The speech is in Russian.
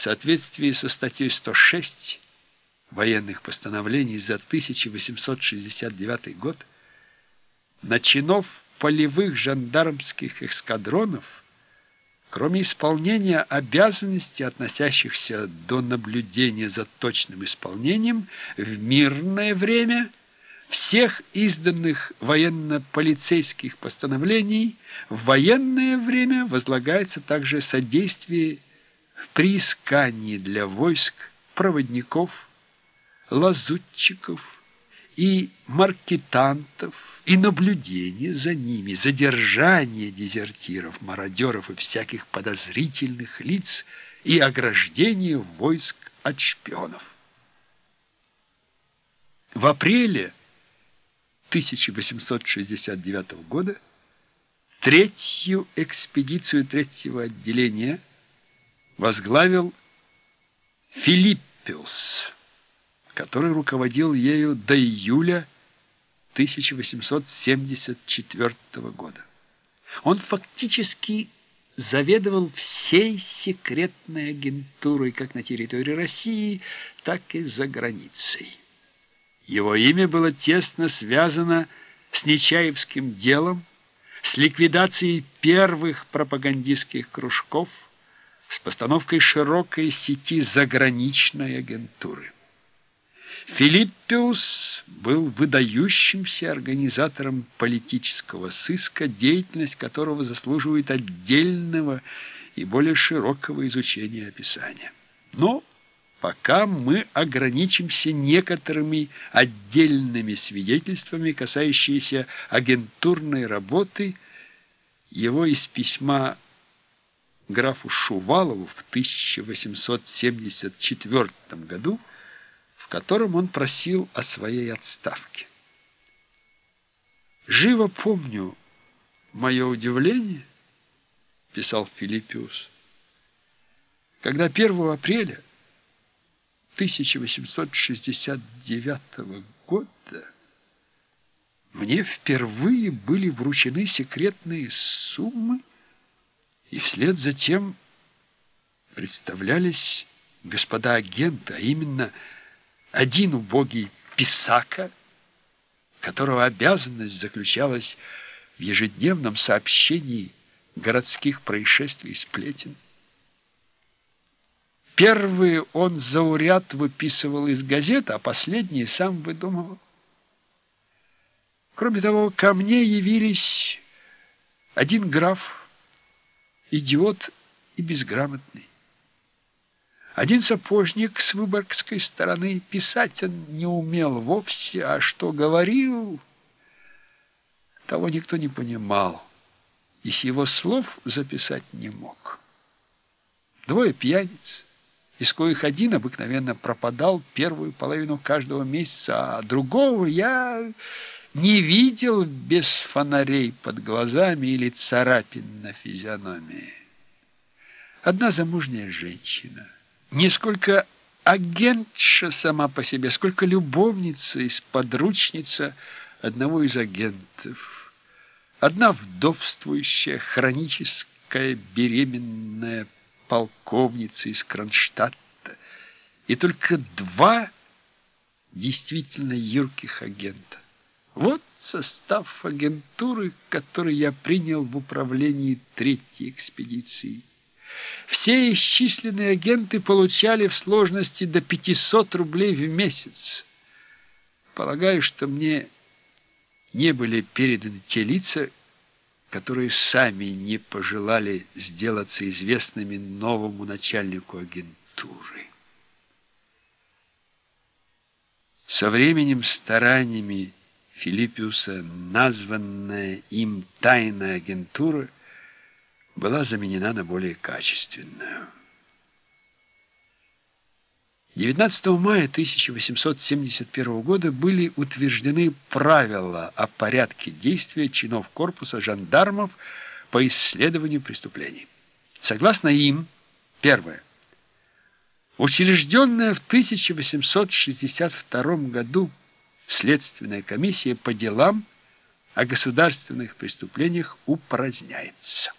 в соответствии со статьей 106 военных постановлений за 1869 год на чинов полевых жандармских эскадронов, кроме исполнения обязанностей, относящихся до наблюдения за точным исполнением, в мирное время всех изданных военно-полицейских постановлений в военное время возлагается также содействие в приискании для войск проводников, лазутчиков и маркетантов, и наблюдение за ними, задержание дезертиров, мародеров и всяких подозрительных лиц и ограждение войск от шпионов. В апреле 1869 года третью экспедицию третьего отделения возглавил Филиппиус который руководил ею до июля 1874 года. Он фактически заведовал всей секретной агентурой как на территории России, так и за границей. Его имя было тесно связано с Нечаевским делом, с ликвидацией первых пропагандистских кружков, с постановкой широкой сети заграничной агентуры. Филиппиус был выдающимся организатором политического сыска, деятельность которого заслуживает отдельного и более широкого изучения описания. Но пока мы ограничимся некоторыми отдельными свидетельствами, касающимися агентурной работы, его из письма графу Шувалову в 1874 году котором он просил о своей отставке. «Живо помню мое удивление», — писал Филиппиус, «когда 1 апреля 1869 года мне впервые были вручены секретные суммы, и вслед за тем представлялись господа агенты, а именно – один убогий писака, которого обязанность заключалась в ежедневном сообщении городских происшествий и сплетен. Первые он зауряд выписывал из газет, а последние сам выдумывал. Кроме того, ко мне явились один граф, идиот и безграмотный. Один сапожник с выборгской стороны писать он не умел вовсе, а что говорил, того никто не понимал, и с его слов записать не мог. Двое пьяниц, из коих один обыкновенно пропадал первую половину каждого месяца, а другого я не видел без фонарей под глазами или царапин на физиономии. Одна замужняя женщина — не сколько агентша сама по себе, сколько любовница и сподручница одного из агентов. Одна вдовствующая, хроническая беременная полковница из Кронштадта, и только два действительно юрких агента. Вот состав агентуры, который я принял в управлении третьей экспедиции. Все исчисленные агенты получали в сложности до 500 рублей в месяц. Полагаю, что мне не были переданы те лица, которые сами не пожелали сделаться известными новому начальнику агентуры. Со временем стараниями Филиппиуса названная им тайная агентура – была заменена на более качественную. 19 мая 1871 года были утверждены правила о порядке действия чинов корпуса жандармов по исследованию преступлений. Согласно им, первое, учрежденная в 1862 году Следственная комиссия по делам о государственных преступлениях упраздняется.